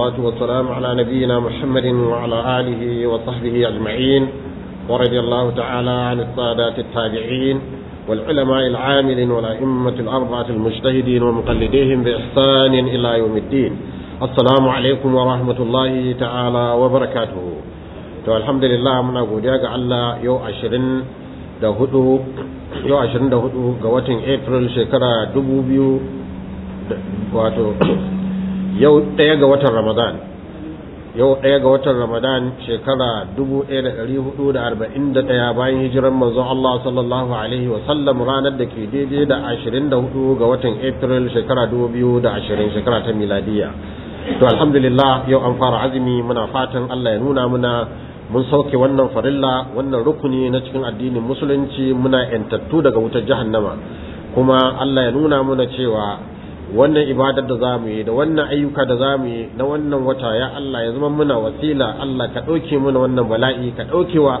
والصلاة والسلام على نبينا محمد وعلى آله وصحبه أجمعين ورضي الله تعالى عن السادات التابعين والعلماء العاملين والأئمة الأربعة المجتهدين ومقلديهم بإحسان إلى يوم الدين السلام عليكم ورحمة الله تعالى وبركاته to alhamdulillah muna godiya ga Allah yau ashirin da hudu yau ashirin da hudu ga watan april shekara dubu biyu wato yau ɗaya ga watan ramadan. Yau ɗaya ga watan ramadan shekara dubu ɗaya da ɗari huɗu da arba'in da ɗaya bayan hijiran manzon Allah sallallahu alaihi wa sallam ranar da ke daidai da ashirin da huɗu ga watan april shekara dubu biyu da ashirin shekara ta miladiya. To alhamdulillah yau an fara azumi muna fatan Allah ya nuna muna mun sauke wannan farilla wannan rukuni na cikin addinin musulunci muna yantattu daga wutar jahannama. Kuma Allah ya nuna muna cewa wannan ibadar da za mu yi da wannan ayyuka da za mu yi na wannan wata ya Allah ya zama muna wasila. Allah ka ɗauke muna wannan bala'i ka ɗaukewa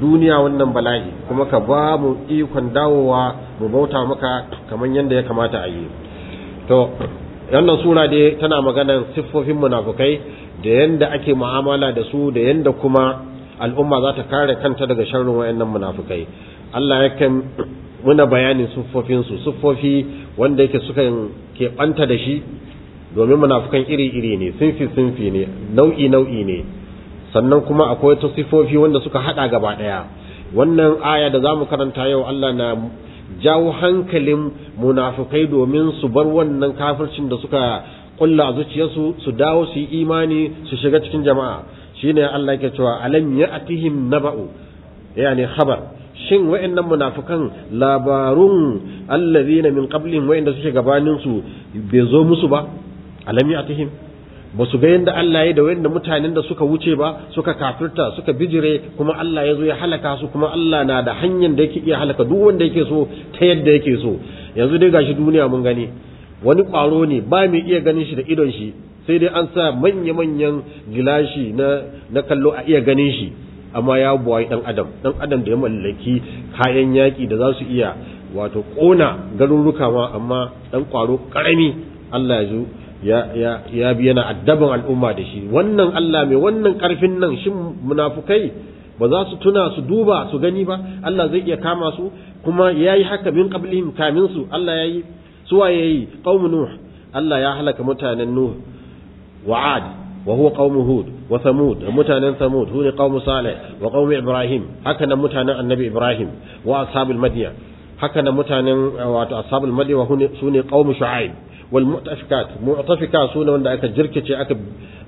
duniya wannan bala'i kuma ka ba mu ikon dawowa mu bauta maka kamar yadda ya kamata a yi. To wannan sura dai tana maganar siffofin munafukai da yanda ake mu'amala da su da yanda kuma al'umma za ta kare kanta daga sharrin wayannan munafukai. Allah yakan muna bayanin siffofin su siffofi wanda yake suka keɓanta da shi domin munafukan iri-iri ne sinfi sinfi ne nau'i nau'i ne. Sannan kuma akwai ta siffofi wanda suka hada gaba ɗaya wannan aya da za mu karanta yau Allah na jawo hankalin munafukai domin su bar wannan kafircin da suka kulla a zuciyarsu su dawo su yi imani su shiga cikin jama'a. Shine Allah yake cewa alam ya'tihim naba'u? Yani khabar. Shin wayannan munafikan labarun allazina min qablihim wayanda suke gabanin su bai zo musu ba? Alam ya'tihim? Ba su ga yadda Allah ya da wayanda mutanen da suka wuce ba suka kafirta suka bijire kuma Allah ya zo ya halaka su kuma Allah na da hanyar da yake iya halaka duk wanda yake so ta yadda yake so. Yanzu dai gashi duniya mun gani wani ƙwaro ne ba mai iya ganin shi da idon shi sai dai an sa manya-manyan gilashi na kallo a iya ganin shi. Amma ya buwayi dan adam. Dan adam da ya mallaki kayan yaki da za su iya wato ƙona garuruka ma amma dan ƙwaro ƙarami Allah ya zo ya ya ya bi yana addaban al'umma da shi. Wannan Allah mai wannan ƙarfin nan shin munafukai ba za su tuna su duba su gani ba? Allah zai iya kama su? Kuma yayi haka min qablihim kamin su Allah yayi suwa yayi qaum nuh. Allah ya halaka mutanen nuh. Wa nan mutanen annabi ibrahim wa ashabul madya haka nan mutanen wato ashabul madya wa su ne qaum shu'aib wal mu'tafikat mu'tafikat su ne wanda aka jirkice aka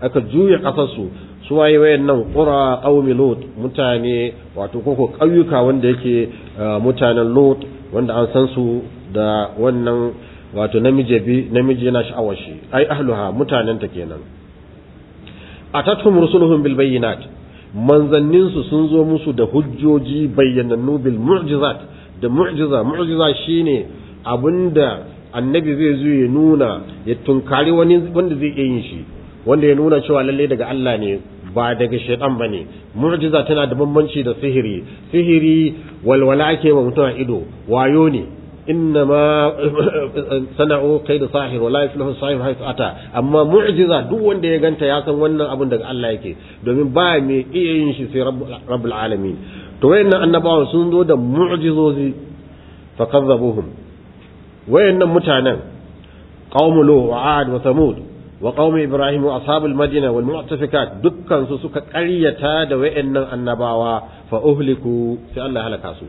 aka juya ƙasar su su waye wayannan qura qaum lut mutane wato koko ƙauyuka wanda yake mutanen lut wanda an san su da wannan wato namiji bi namiji yana sha'awar shi ai ahluha mutanen ta kenan atatum rusuluhum bil bayyinat manzannin su sun zo musu da hujjoji bayyanannu bil mu'jizat da mu'jiza mu'jiza shine abin da annabi zai zo ya nuna ya tunkari wani wanda zai iya yin shi wanda ya nuna cewa lalle daga Allah ne ba daga shaitan ba ne mu'jiza tana da bambanci da sihiri sihiri walwala ake wa mutum ido wayo ne إنما صنعوا كيد ساحر ولا يفلح الساحر حيث أتى أما معجزة duk wanda ya ganta ya san wannan abun daga Allah yake domin ba mai iya yin shi sai rabbul alamin to wayannan annabawan sun zo da mu'jizozi fa kazzabuhum wayannan mutanen qaum lu wa ad wa thamud wa qaum ibrahim wa ashabul madina wal mu'tafikat dukkan su suka ƙaryata da wayannan annabawa fa uhliku sai Allah halaka su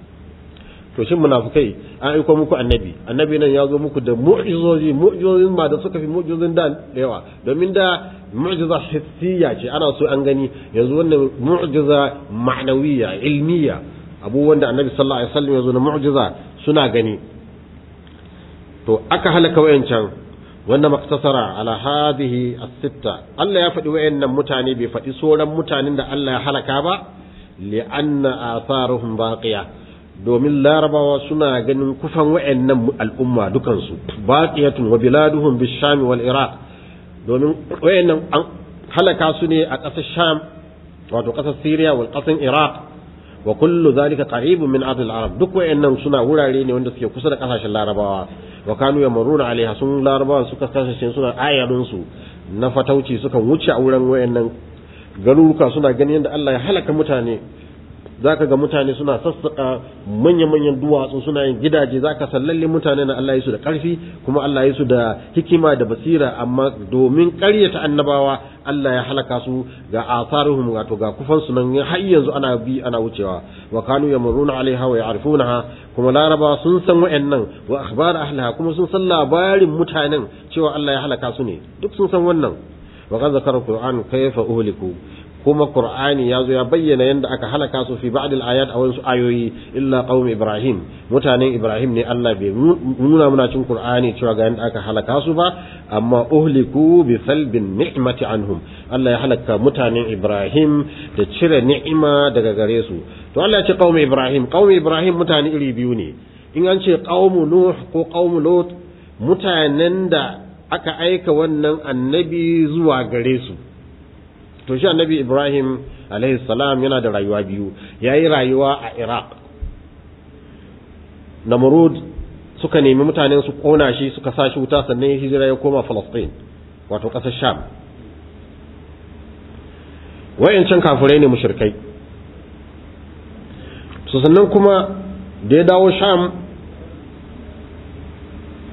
to shin munafukai an aiko muku annabi? Annabi nan ya zo muku da mu'jizozi mu'jizozin ma da suka fi mu'jizozin da yawa. Domin da mu'jiza hissiya ce ana so an gani. Yanzu wannan mu'jiza ma'nawiyya ilmiya abubuwan da annabi sallallahu alaihi wasallam ya zo na mu'jiza suna gani. To aka halaka wayancan. Wanda maktasara ala hadhihi as-sitta. Allah ya faɗi wayannan mutane bai faɗi sauran mutanen da Allah ya halaka ba. Li'anna atharuhum baqiya. Domin larabawa suna ganin kufan wa'annan al'umma dukansu baqiyatun wa biladuhum bisham wal iraq. Domin wa'annan an halaka su ne a ƙasar sham wato ƙasar syria wal ƙasar iraq wa kullu zalika qaribun min ardil arab. Duk wa'annan suna wurare ne wanda suke kusa da ƙasashen larabawa. Wa kanu yamuruna alaiha sun larabawa suka kasance suna ayarin su na fatauci suka wuce a wurin wayannan garuruka suna ganin yadda Allah ya halaka mutane. Zaka ga mutane suna sassaka manya-manyan duwatsu suna yin gidaje zaka sallalle mutane na Allah ya su da ƙarfi kuma Allah ya su da hikima da basira amma domin ƙaryata annabawa Allah ya halaka su ga asaruhum wato ga kufan su nan har yanzu ana bi ana wucewa. Wa kanu yamuruna alaiha wa ya'rifunaha kuma laraba sun san wayannan wa akhbar ahliha kuma sun san labarin mutanen cewa Allah ya halaka su ne. Duk sun san wannan. Wa qad zakara alquran kayfa uhliku. Kuma qur'ani ya zo ya bayyana yanda aka halaka su fi ba'd al-ayat a wasu ayoyi illa qaum ibrahim. Mutanen ibrahim ne Allah bai nuna muna cikin qur'ani cewa ga yanda aka halaka su ba amma uhliku bi salbin ni'mati anhum. Allah ya halaka mutanen ibrahim da cire ni'ima daga gare su. To Allah ya ce qaum ibrahim qaum ibrahim mutane iri biyu ne. In an ce qaum nuh ko qaum lut mutanen da aka aika wannan annabi zuwa gare su. To shi annabi ibrahim alaihi salam yana da rayuwa biyu ya yi rayuwa a iraq namrud suka nemi mutanen su kona shi suka sa shi wuta sannan ya hijira ya koma falastin wato ƙasar sham wayancan kafirai ne mushrikai su sannan kuma da ya dawo sham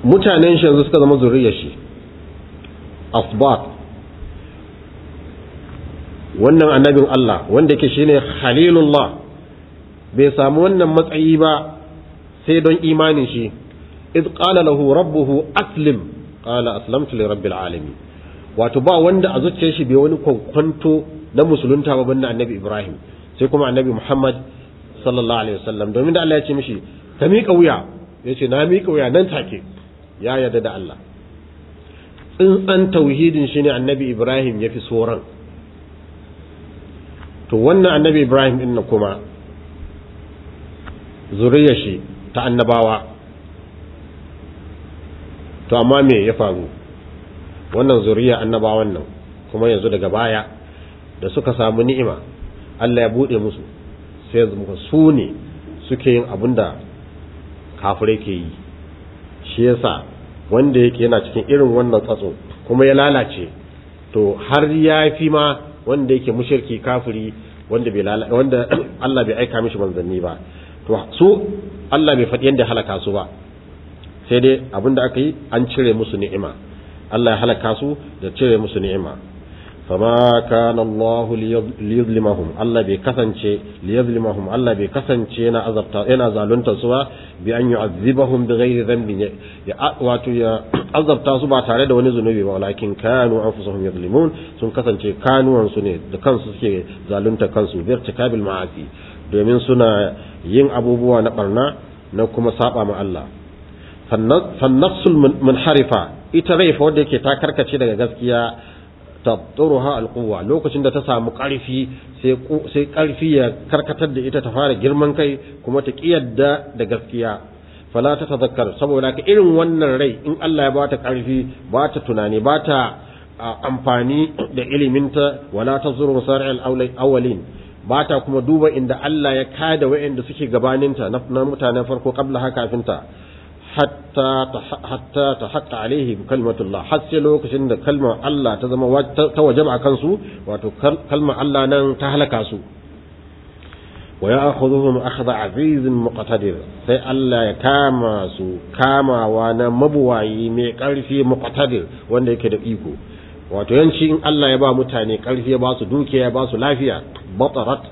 mutanen shi yanzu suka zama zuriyar shi asbat wannan annabin Allah wanda ke shine Khalilullah bai samu wannan matsayi ba sai don imanin shi. Id qala lahu rabbuhu aslim qala aslamtu li rabbil alamin. Wato ba wanda a zuciyar shi bai wani kwankwanto na musulunta ba banda annabi Ibrahim sai kuma annabi Muhammad sallallahu alaihi wasallam. Domin da Allah ya ce mishi ka miƙa wuya. Ya ce na miƙa wuya nan take. Ya yarda da Allah. Tsintsan tauhidin shi ne annabi Ibrahim ya fi tsoron to wannan annabi ibrahim din na kuma zuriyar shi ta annabawa. To amma me ya faru? Wannan zuriya annabawan nan kuma yanzu daga baya da suka samu ni'ima Allah ya buɗe musu sai zama su ne suke yin abin da kafirai ke yi. Shi yasa wanda yake yana cikin irin wannan tsatso kuma ya lalace to har ya fi ma wanda yake mushirki kafiri wanda bai wanda Allah bai aika mishi manzanni ba. To su Allah bai faɗi yanda halaka su ba. Sai dai abin da aka yi an cire musu ni'ima. Allah ya halaka su da cire musu ni'ima. Kasance liyuzlimahum Allah bai kasance yana azabta yana zalunta su ba bi an yu'azzibahum bi ghairi dhanbin. Ya wato ya azabta su ba tare da wani zunubi ba. Walakin kanu anfusuhum yuzlimun. Sun kasance kanuwan su ne da kansu suke zalunta kansu bi domin suna yin abubuwa na barna na kuma saba ma Allah. Fannafsul munharifa. Ita rai fa wanda yake ta karkace daga gaskiya tabturuha alquwa lokacin da ta samu ƙarfi sai sai ƙarfi ya karkatar da ita ta fara girman kai kuma ta kiyarda da gaskiya. Fala ta tazakkar. Saboda ka irin wannan rai in Allah ya bata ƙarfi bata tunani bata amfani da iliminta wala tazuru masari'al awwalin. Bata kuma duba inda Allah ya kada wa'anda suke gabaninta na mutanen farko qabla haka kafinta. Hatta ta hatta alaihi kalmatullah. Har sai lokacin da kalmar Allah ta zama ta wajaba akan su wato kalmar Allah nan ta halaka su. Wa ya'khudhuhum akhdha azizin muqtadir. Sai Allah ya kama su kamawa na mabuwayi mai ƙarfi muqtadir wanda yake da iko. Wato yanci in Allah ya ba mutane ƙarfi ya ba su dukiya ya ba su lafiya batarat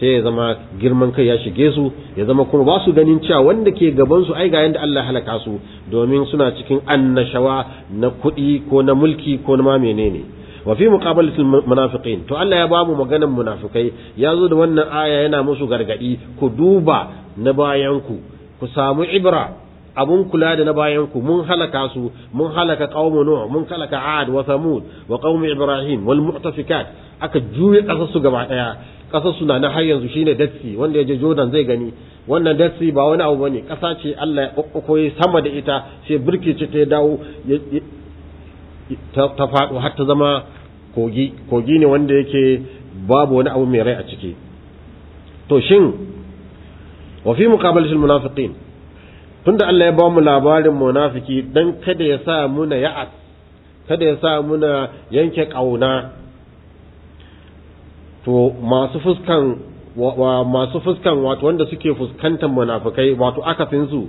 sai ya zama girman kai ya shige su ya zama kuma ba su ganin cewa wanda ke gaban su ai ga yanda Allah halaka su domin suna cikin annashawa na kuɗi ko na mulki ko na ma menene. Wa fi muqabalatil munafiqin to Allah ya ba mu maganan munafikai ya zo da wannan aya yana musu gargaɗi ku duba na bayan ku ku samu ibra abun kula da na bayan ku mun halaka su mun halaka qaumu nuh mun halaka ad wa thamud wa qaum ibrahim wal mu'tafikat aka juye ƙasar su gaba ɗaya ƙasar su na har yanzu shine datsi wanda ya je jordan zai gani. Wannan datsi ba wani abu ba ne kasa ce Allah ya kokkoye sama da ita sai birkice ta dawo ta faɗo har ta zama kogi. Kogi ne wanda yake babu wani abu mai rai a ciki. To shin wa fi muqabalatil munafiqin tunda Allah ya ba mu labarin munafiki dan kada ya sa muna ya'as kada ya sa muna yanke ƙauna to masu fuskan masu fuskan wato wanda suke fuskantar munafikai wato akasin su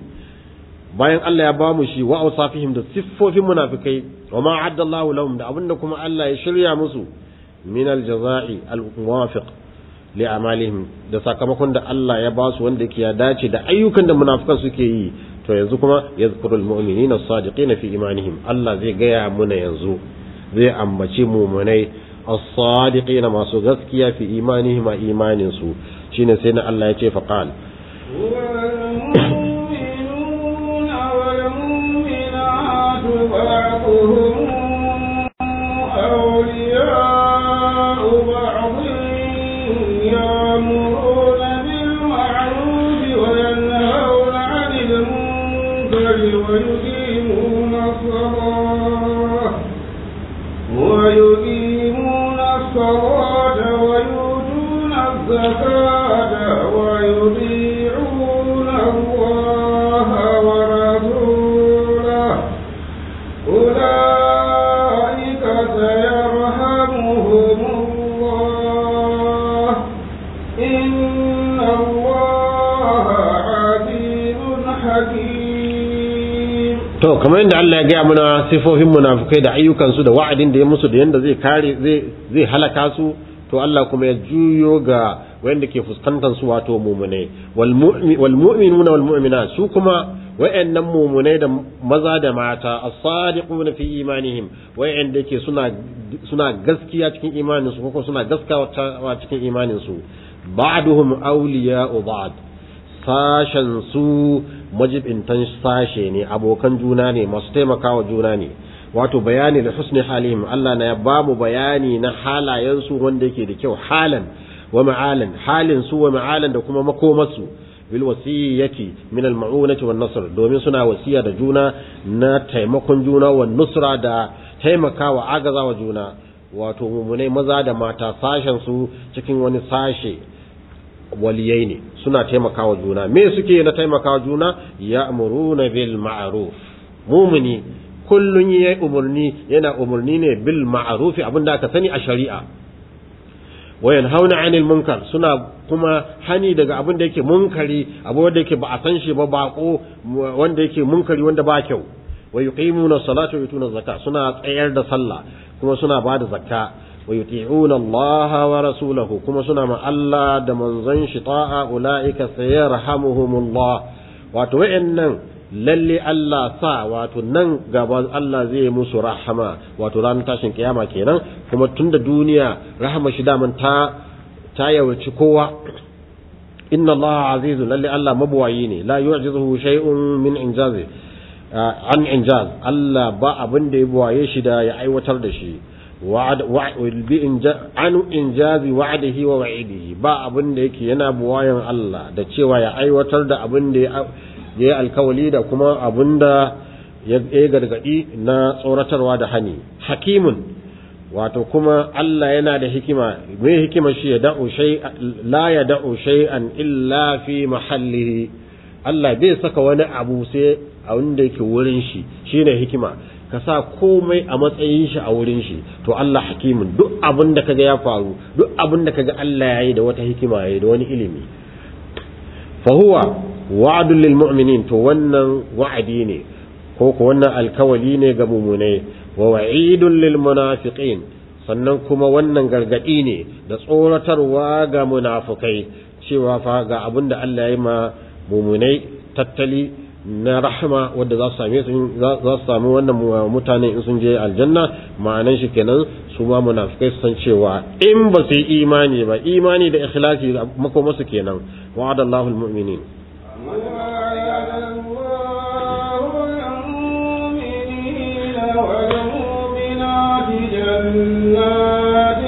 bayan Allah ya ba mu shi wa awsafihim da siffofin munafikai wa ma adda Allahu lahum da abin da kuma Allah ya shirya musu min al-jaza'i al-muwafiq li amalihim da sakamakon da Allah ya ba su wanda yake ya dace da ayyukan da munafikan suke yi. To yanzu kuma yazkurul mu'minina as-sadiqina fi imanihim. Allah zai gaya muna yanzu zai ambaci mumunai as-sadiqina masu gaskiya fi imanihim a imanin su shine sai na Allah ya ce faqal. Kamar yadda Allah ya gaya mana sifofin munafikai da ayyukansu da wa'adin da ya musu da yadda zai kare zai halaka su to Allah kuma ya juyo ga wanda ke fuskantar su wato mumune wal mu'minuna wal mu'minat su kuma wayannan mumunai da maza da mata as-sadiquna fi imanihim wayanda ke suna suna gaskiya cikin imanin su ko suna gaskawa cikin imanin su ba'duhum awliya'u ba'd. Sashen su majibintan sashe ne abokan juna ne masu taimakawa juna ne. Wato bayani da husni halihim Allah na ya ba mu bayani na halayensu wanda yake da kyau halan wa ma'alan halin su wa ma'alan da kuma makomarsu. Bil wasiyyati min al ma'unati wan nasr domin suna wasiya da juna na taimakon juna wa nusra da taimakawa agazawa juna. Wato mumunai maza da mata sashen su cikin wani sashe. Waliyai ne suna taimakawa juna. Me suke na taimakawa juna? Ya'muruna bil ma'ruf. Mumuni kullun yayi umurni yana umurni ne bil ma'ruf abin da aka sani a shari'a. Wayan hauna anil munkar suna kuma hani daga abin da yake munkari abu wanda yake ba a san shi ba bako wanda yake munkari wanda ba kyau. Wa yuqimuna salata wa yutuna zakka suna tsayar da sallah kuma suna ba da zakka. Wa yuti'una Allah wa rasulahu kuma suna ma Allah da manzon shi ta'a ulaika sayarhamuhumullah wato wayannan lalle Allah sa wato nan gaba Allah zai musu rahama wato ranar tashin kiyama kenan kuma tunda duniya rahama shi daman ta ta yawarci kowa inna Allah azizun lalle Allah mabuwayi ne la yu'jizuhu shay'un min injazi an injaz Allah ba abin da ya buwaye shi da ya aiwatar da shi an injazi wa'dihi wa wa'idihi. Ba abin da yake yana buwayan Allah da cewa ya aiwatar da abin da ya alkawali da kuma abin da ya gargaɗi na tsoratarwa da hani. Hakimun wato kuma Allah yana da hikima. Me hikima shi? Ya da'u shay la ya da'u shay'an illa fi mahallihi. Allah bai saka wani abu sai a wanda yake wurin shi. Shine hikima. Ka sa komai a matsayin shi a wurin shi to Allah hakimin duk abin da kaga ya faru duk abin da kaga Allah yayi da wata hikima yayi da wani ilimi. Fa huwa wa'dun lil mu'minin to wannan wa'adi ne ko ko wannan alkawali ne ga mumunai wa wa'idun lil munafiqin sannan kuma wannan gargaɗi ne da tsoratarwa ga munafukai cewa fa ga abin da Allah ya yi ma mumunai tattali na rahama wadda za su same su za su samu wannan mutane in sun je aljanna ma'anan shi kenan su ma munafikai su san cewa in ba su yi imani ba imani da ikhlasi makoma su kenan wa'ada Allahu almu'minin جنات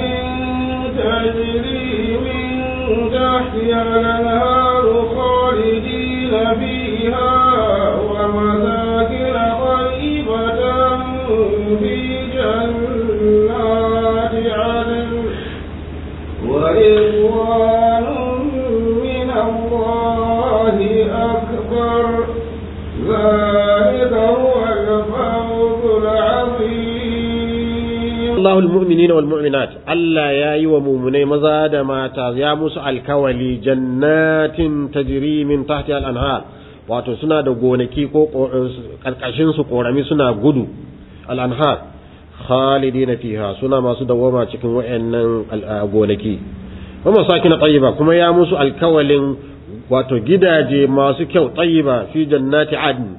تجري من تحتها الانهار ورضوان من الله أكبر ذلك هو الفوز العظيم الله المؤمنين والمؤمنات ألا يا ومؤمني مزاد ما يا موسى الكولي جنات تجري من تحتها الأنهار wato suna da gonaki ko ƙarƙashin su ƙorami suna gudu al'anhar khalidina fiha suna masu dawama cikin wayannan gonaki wa masakin tayyiba kuma ya musu alkawalin wato gidaje masu kyau tayyiba fi jannati adn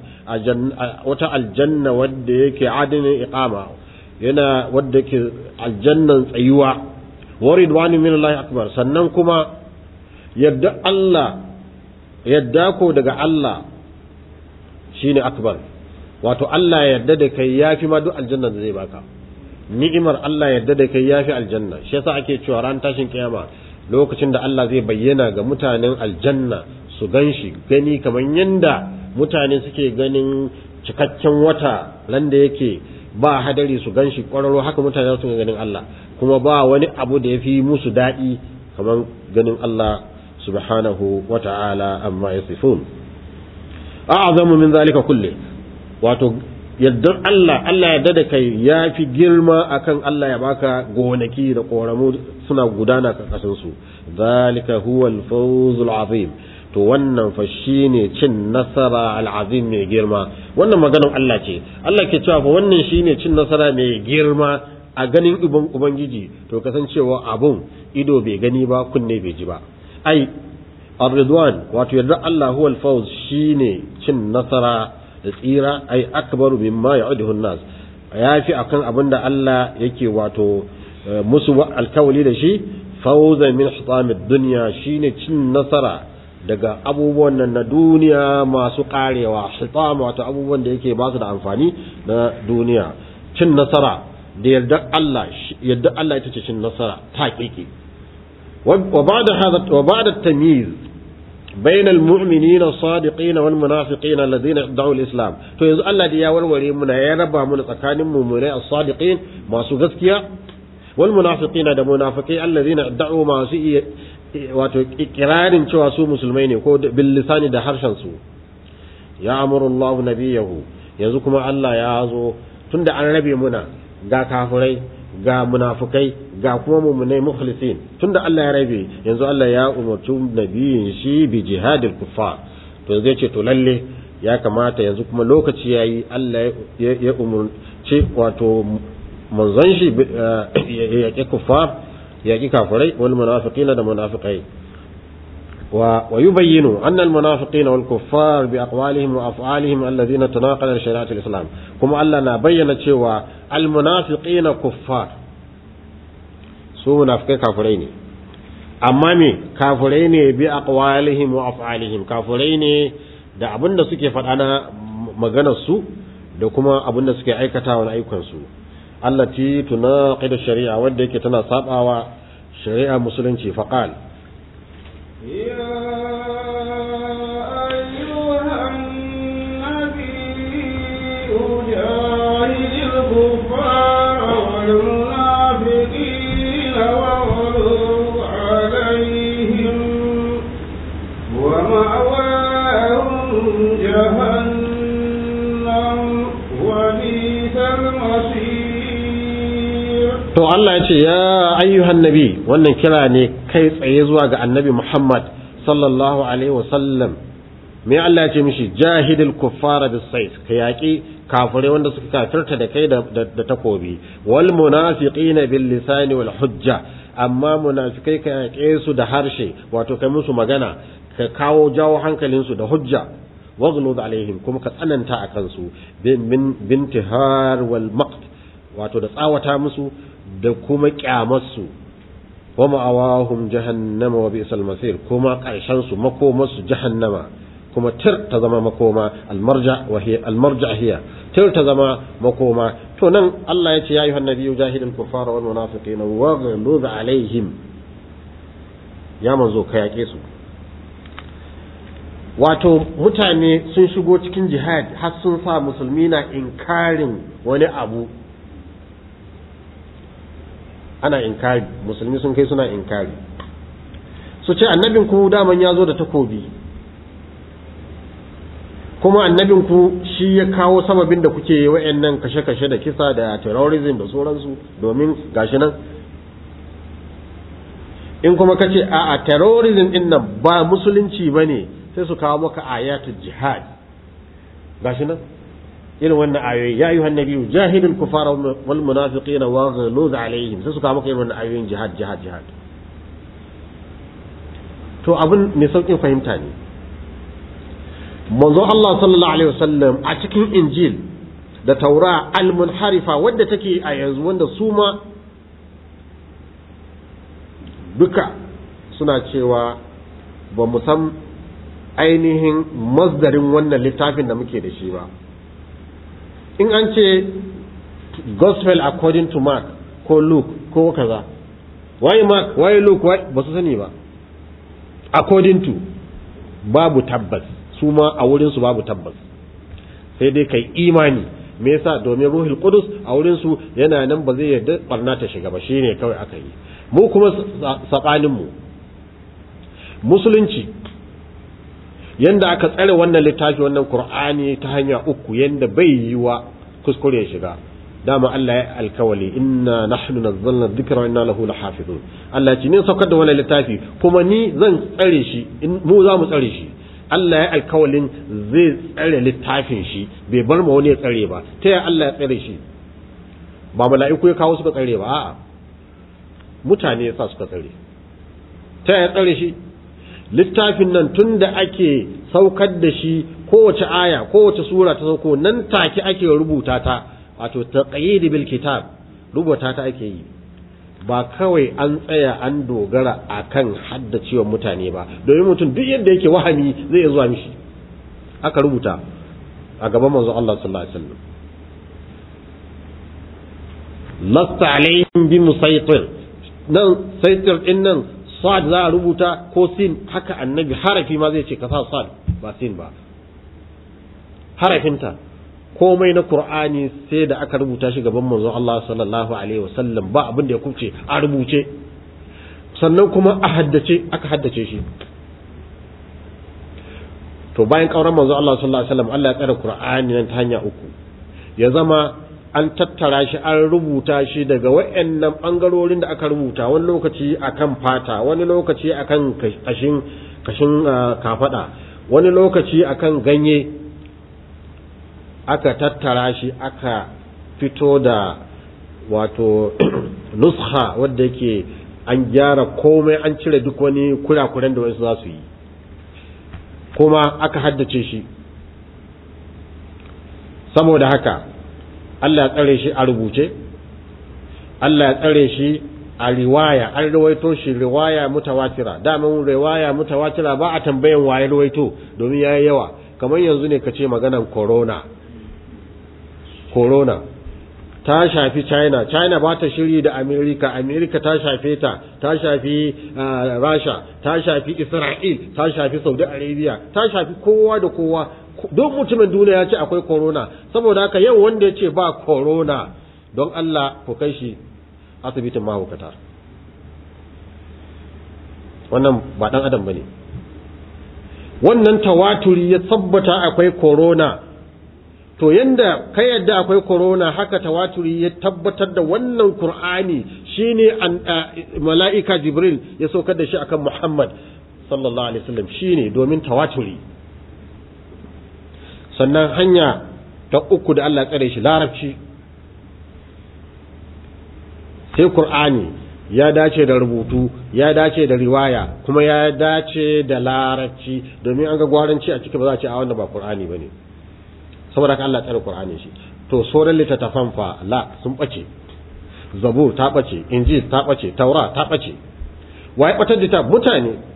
wata aljanna wadda yake adinin iqama yana wadda ke aljannan tsayuwa. Wa ridwani min Allah akbar. Sannan kuma yadda Allah yadda ko daga Allah shine akbar. Wato Allah yadda da kai yafi ma duk aljanna da zai baka. Ni'imar Allah yadda da kai yafi aljanna. Shi yasa ake cewa ran tashin kiyama lokacin da Allah zai bayyana ga mutanen aljanna su gan shi gani kamar yanda mutane suke ganin cikakken wata ran da yake ba hadari su gan shi kwararo haka mutane su ganin Allah. Kuma ba wani abu da yafi musu daɗi kamar ganin Allah subhanahu wa ta'ala amma yasifun. A'zamu min zalika kulli. Wato yardar Allah Allah yadda da kai ya fi girma akan Allah ya baka gonaki da koramu suna gudana ƙarƙashin su zalika huwa al-fawzul azim. To wannan fa shine cin nasara al-azim mai girma. Wannan maganar Allah ce. Allah ke cewa fa wannan shine cin nasara mai girma a ganin ubangiji. To kasancewa abun ido bai gani ba kunne bai ji ba. Ai ar-ridwan wato yardar Allah huwa al-fawz shine cin nasara da tsira ai akbaru mimma ya'uduhu an-nas. Yafi akan abin da Allah yake wato musu alkawali da shi fawza min hitamid dunya shine cin nasara daga abubuwan nan na duniya masu karewa. Hitam wato abubuwan da yake ba su da amfani na duniya. Cin nasara da yarda Allah yarda Allah ita ce cin nasara ta kike wa ba'da hada wa ba'da tamyiz بين المؤمنين الصادقين والمنافقين الذين ادعوا الاسلام to yanzu Allah da ya warware muna ya raba mu tsakanin mu'minai as-sadiqin masu gaskiya wal munafiqin da munafiqai alladhina da'u masu wato ikirarin cewa su musulmai ne ko bil lisani da harshen su ya amuru Allah nabiyahu yanzu kuma Allah ya zo tunda an rabe muna ga kafirai ga munafukai ga kuma mummunai mukhlisin. Tunda Allah ya rabe yanzu Allah ya umarci nabiyin shi bi jihadil kuffar. To zai ce to lalle ya kamata yanzu kuma lokaci yayi Allah ya umarci wato manzon shi ya ki kuffar ya ki kafirai wal munafiqina da munafiqai ويبين أن المنافقين والكفار بأقوالهم وأفعالهم الذين تناقض شريعة الإسلام كما ألنا بين شوى المنافقين كفار سو منافقين كافرين amma me kafirai ne bi aqwalihim wa af'alihim kafirai ne da abin da suke faɗa na maganar su da kuma abin da suke aikatawa na ayyukan su allati tunaqidu shari'a wanda yake tana sabawa shari'a musulunci faqal to Allah ya ce ya ayyuhan nabi wannan kira ne kai tsaye zuwa ga annabi Muhammad sallallahu alaihi wasallam. Me Allah ya ce mishi? Jahidil kuffara bis sayf. Ka yaki kafire wanda suka kafirta da kai da, takobi. Wal munafiqina bil lisani wal hujja. Amma munafikai ka yake su da harshe wato kai musu magana ka kawo jawo hankalin su da hujja. Waghlud alaihim kuma ka tsananta akan su bin bintihar wal maqt. Wato da tsawata musu da kuma kyamarsu. Wa ma'awahum jahannama wa bi'sal masir kuma ƙarshen su makomarsu jahannama. Kuma tir ta zama makoma almarja wa hiya almarja hiya. Tir ta zama makoma. To nan Allah ya ce ya ayyuhan nabiyyu jahidil kuffara wal munafiqina waghluz alaihim ya manzo ka yake su. Wato mutane sun shigo cikin jihad har sun sa musulmi na inkarin wani abu. Ana inkari. Musulmi sun kai suna inkari. Su ce annabin ku daman ya zo da takobi. Kuma annabinku shi ya kawo sababin da kuke wa'annan kashe-kashe da kisa da terrorism da sauransu domin gashi nan. In kuma ka ce a terrorism ɗin nan ba musulunci ba ne sai su kawo maka ayatul jihad. Gashi nan. Irin wannan ayoyi ya ayyuhan nabiyyu jahidul kufara wal munafiqina wa ghluz alaihim sai su kawo maka irin wannan ayoyin jihad jihad jihad. To abin mai saukin fahimta ne. Manzo Allah sallallahu alaihi wasallam a cikin injil da taura al-munharifa wadda take a yanzu wanda su ma duka suna cewa ba mu san ainihin masdarin wannan littafin da muke da shi ba. In an ce gospel according to mark ko luke ko kaza waye mark waye luke ba su sani ba. According to babu tabbas su ma a wurinsu babu tabbas. Sai dai kai imani me yasa? Domin ruhul qudus a wurin su yana nan ba zai yarda barna ta shiga ba shine kawai aka yi. Mu kuma sakanin mu musulunci yanda aka tsare wannan littafi wannan qur'ani ta hanya uku yanda bai yi wa kuskure ya shiga. Dama Allah ya alkawali inna nahnu nazzalna dhikra inna lahu lahafizun. Allah ce ne saukar da wannan littafi kuma ni zan tsare shi mu za mu tsare shi. Allah ya alkawalin zai tsare littafin shi bai bar ma wani ya tsare ba. Ta ya Allah ya tsare shi? Ba mala'iku ya kawo suka tsare ba a'a. Mutane ya sa suka tsare. Ta ya tsare shi? Littafin nan tun da ake saukar da shi kowace aya kowace sura ta sauko nan take ake rubuta ta wato taqyid bil kitab rubuta ta ake yi. Ba kawai an tsaya an dogara akan haddacewa mutane ba domin mutum duk yadda yake wahami zai zuwa mishi. Aka rubuta a gaban manzo Allah sallallahu alaihi wasallam. Lasta alaihim bi musaitir nan saitir ɗin nan sad za a rubuta ko sin haka annabi harafi ma zai ce ka sa sad ba sin ba. Harafinta komai na Qur'ani sai da aka rubuta shi gaban manzon Allah sallallahu alaihi wasallam ba abin da ya kuce a rubuce. Sannan kuma a haddace aka haddace shi. To bayan kauran manzon Allah sallallahu alaihi wasallam Allah ya tsara Qur'ani nan ta hanya uku. Ya zama an tattara shi an rubuta shi daga wayannan ɓangarorin da aka rubuta wani lokaci akan fata wani lokaci akan kashin kashin kafada wani lokaci akan ganye. Aka tattara shi aka fito da wato nuskha wadda yake an gyara komai an cire duk wani kurakuren da wasu za su yi. Kuma aka haddace shi. Saboda haka Allah ya tsare shi a rubuce Allah ya tsare shi a riwaya an rawaito shi riwaya mutawatira. Daman riwaya mutawatira ba a tambayan waye rawaito domin yayi yawa. Kamar yanzu ne ka ce maganan corona. Corona ta shafi china. China ba ta shiri da america. America ta shafe ta. Ta shafi rasha ta shafi isra'il. Ta shafi saudi arabia. Ta shafi kowa da kowa. Duk mutumin duniya ya ce akwai corona. Saboda haka yau wanda ya ce ba corona don allah ku kai shi asibitin mahaukata. Wannan ba dan adam ba ne. Wannan tawaturi ya tabbata akwai corona. To yanda ka yadda akwai corona haka tawaturi ya tabbatar da wannan qur'ani shine an mala'ika jibril ya saukar da shi akan muhammad sallallahu alaihi wasallam shine domin tawaturi. Sannan hanya ta uku da Allah tsare shi larabci. Sai qur'ani ya dace da rubutu ya dace da riwaya kuma ya dace da larabci. Domin an ga gwaranci a ciki ba za a ce a wannan ba qur'ani ba ne saboda ka Allah tsare Qur'ani shi. To sauran littattafan fa la sun bace zabur ta bace injil ta bace taura ta bace waye batar da ta mutane.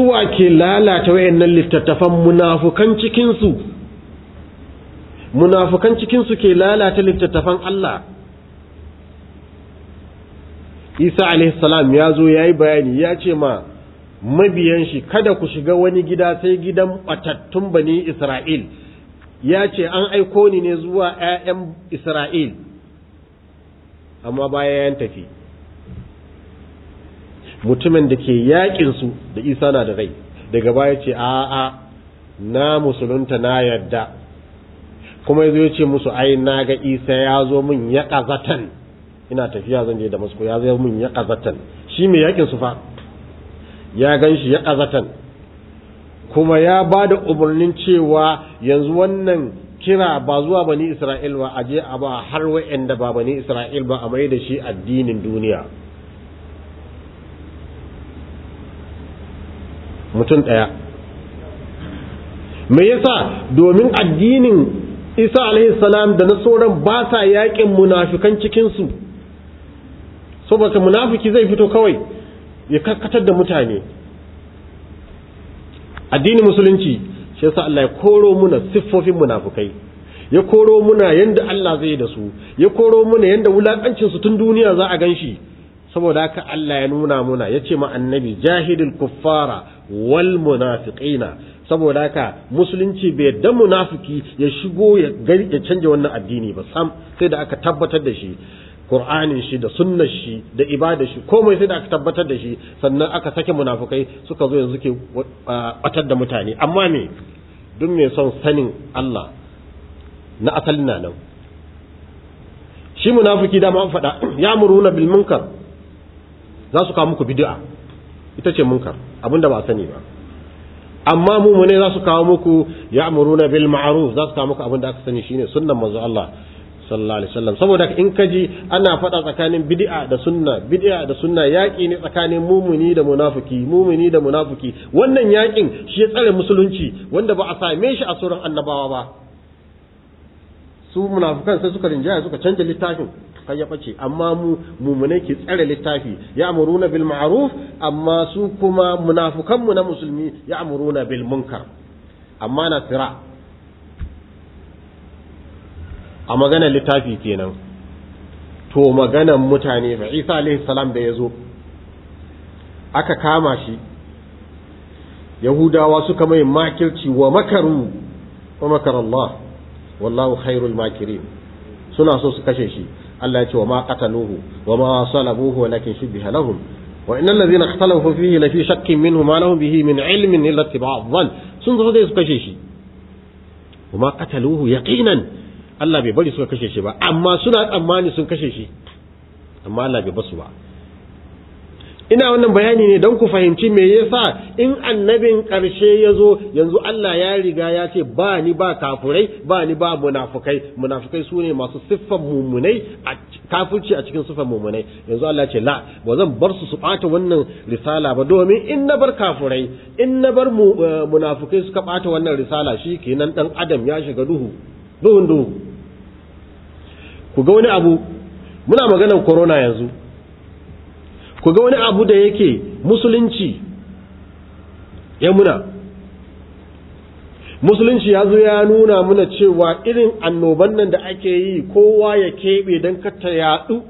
Suwa ke lalata wayannan littattafan munafukan cikin su munafukan cikin su ke lalata littattafan Allah. Isa alaihi salam ya zo ya yi bayani ya ce ma mabiyan shi kada ku shiga wani gida sai gidan batattun bani Isra'il. Ya ce an aiko ni ne zuwa ‘ya'yan Isra'il. Amma baya yan tafi. Mutumin da ke yaƙin su da Isa na da rai. Daga baya ce a a na musulunta na yadda kuma ya zo ya ce musu ai na ga Isa ya zo min ya kazatan ina tafiya zan je da Damascus ya zo min ya kazatan shi mai yaƙin su fa ya gan shi ya kazatan kuma ya ba da umarnin cewa yanzu wannan kira ba zuwa bani Isra'il ba a je a ba har wa'anda ba bani Isra'il ba a mai da shi addinin duniya. Mutum ɗaya. Me yasa? Domin addinin Isa alaihi salam da na sauran ba sa yaƙin munafikan cikinsu. Saboda munafiki zai fito kawai ya karkatar da mutane. Addinin musulunci shi yasa Allah ya koro muna siffofin munafukai. Ya koro muna yanda Allah zai da su. Ya koro muna yanda wulakancin su tun duniya za a gan shi saboda haka Allah ya nuna muna ya ce ma annabi jahidul kuffara wal munafiqina. Saboda haka musulunci bai yadda munafiki ya shigo ya ya canja wannan addini ba sam sai da aka tabbatar da shi. Qur'anin shi da sunnar shi da ibada shi komai sai da aka tabbatar da shi. Sannan aka sake munafukai suka zo yanzu ke batar da mutane. Amma me? Duk mai son sanin Allah na asalin na nan. Shi munafiki da ma faɗa ya muruna bil munkar. Za su kawo muku bid'a. Ita ce munkar. Abin da ba sani ba. Amma mumune za su kawo muku ya muruna bil ma'ruf za su kawo muku abin da aka sani shine sunnan manzo Allah sallallahu alaihi wasallam. Saboda in kaji ana faɗa tsakanin bid'a da sunna bid'a da sunna yaƙi ne tsakanin mumuni da munafiki mumuni da munafiki. Wannan yaƙin shi ya tsare musulunci wanda ba a same shi a sauran annabawa ba. Su munafukan sai suka rinjaya suka canja littafin. Kai ya bace. Amma mu mumune ke tsare littafi. Ya amuruna bil ma'ruf amma su kuma munafukan mu na musulmi ya amuruna bil munkar. Amma na sira. A maganar littafi kenan. To maganar mutane fa Isa alaihi salam da ya zo aka kama shi. Yahudawa suka mai makirci wa makaru wa makar Allah wallahu khairul makirin. Suna so su kashe shi. Allah ya ce wa ma qataluhu wa ma salabuhu walakin shubbiha lahum. Wa innal ladhina ikhtalafu fihi la fi shakkin minhu ma lahum bihi min ilmin illa ittiba' dhann sun zo dai su kashe shi. Wa ma qataluhu yaqinan. Allah bai bari suka kashe shi ba amma suna tsammani sun kashe shi. Amma Allah bai ba su ba. Ina wannan bayani ne don ku fahimci me yasa in annabin ƙarshe ya zo yanzu Allah ya riga ya ce ba ni ba kafurai ba ni ba munafukai. Munafukai su ne masu siffan mummunai kafirci a cikin siffan mummunai. Yanzu Allah ce la ba zan bar su su ɓata wannan risala ba domin in na bar kafurai in na bar munafukai suka ɓata wannan risala shi kenan ɗan adam ya shiga duhu duhun duhu. Ku ga wani abu muna maganar corona yanzu. Ku ga wani abu da yake musulunci. Ya muna. Musulunci ya zo ya nuna muna cewa irin annoban nan da ake yi kowa ya keɓe don ta yaɗu.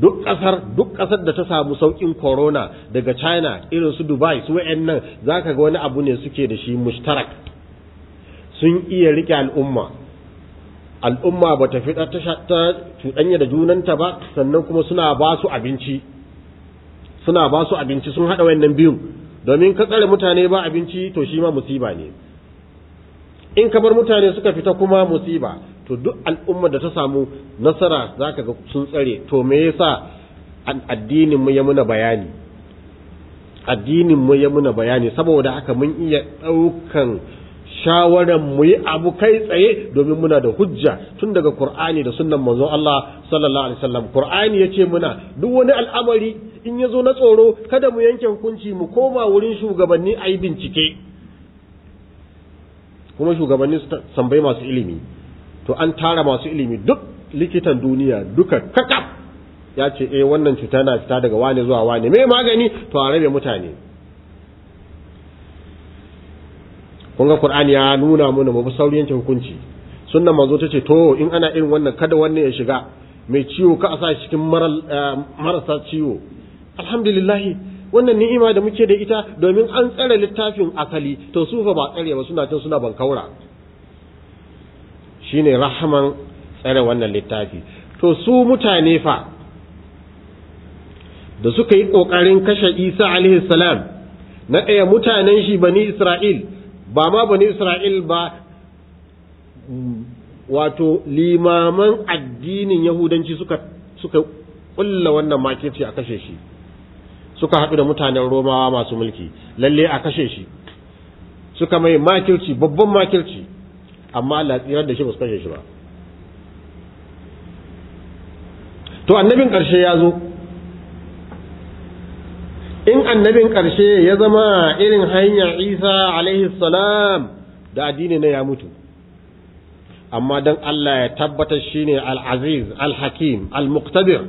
Duk ƙasar duk ƙasar da ta samu sauƙin corona daga china irin su dubai su nan za ka ga wani abu ne suke da shi mushtarak. Sun iya riƙe al'umma. Al'umma ba ta fi ta cuɗanya da junanta ba sannan kuma suna ba su abinci. Suna ba su abinci sun haɗa wayannan biyun. Domin ka tsare mutane ba abinci to shi ma musiba ne. In ka bar mutane suka fita kuma musiba to duk al'umma da ta samu nasara za ka ga sun tsare. To me yasa addinin mu ya muna bayani? Addinin mu ya muna bayani saboda haka mun iya ɗaukan shawaran mu yi abu kai tsaye domin muna da hujja tun daga Qur'ani da sunnan manzon Allah sallallahu alaihi wasallam. Qur'ani ya ce muna duk wani al'amari in ya zo na tsoro kada mu yanke hukunci mu koma wurin shugabanni ayi bincike. Kuma shugabanni su tambayi masu ilimi. To an tara masu ilimi duk likitan duniya duka kakaf. Ya ce eh wannan cuta na fita daga wane zuwa wane. Me magani? To a rabe mutane. Kun ga Qur'ani ya nuna mana mu sauri yanke hukunci. Sunnan manzo tace to in ana irin wannan kada wannan ya shiga. Mai ciwo ka a sa cikin marasa ciwo. Alhamdulillah wannan ni'ima da muke da ita domin an tsare littafin asali to su fa ba tsare ba suna can suna bankaura. Shine rahaman tsare wannan littafi. To su mutane fa da suka yi ƙoƙarin kashe isa alaihi salam na ɗaya mutanen shi bani isra'il ba ma bani isra'il ba wato limaman addinin yahudanci suka suka ƙulla wannan makirci a kashe shi suka haɗu da mutanen romawa masu mulki lalle a kashe shi suka mai makirci babban makirci amma Allah tsirar da shi ba su kashe shi ba. To annabin ƙarshe ya zo. In annabin ƙarshe ya zama irin hanyar isa alaihi salam da addini na ya mutu. Amma don Allah ya tabbatar shi ne al-aziz al-hakim al-muqtadir.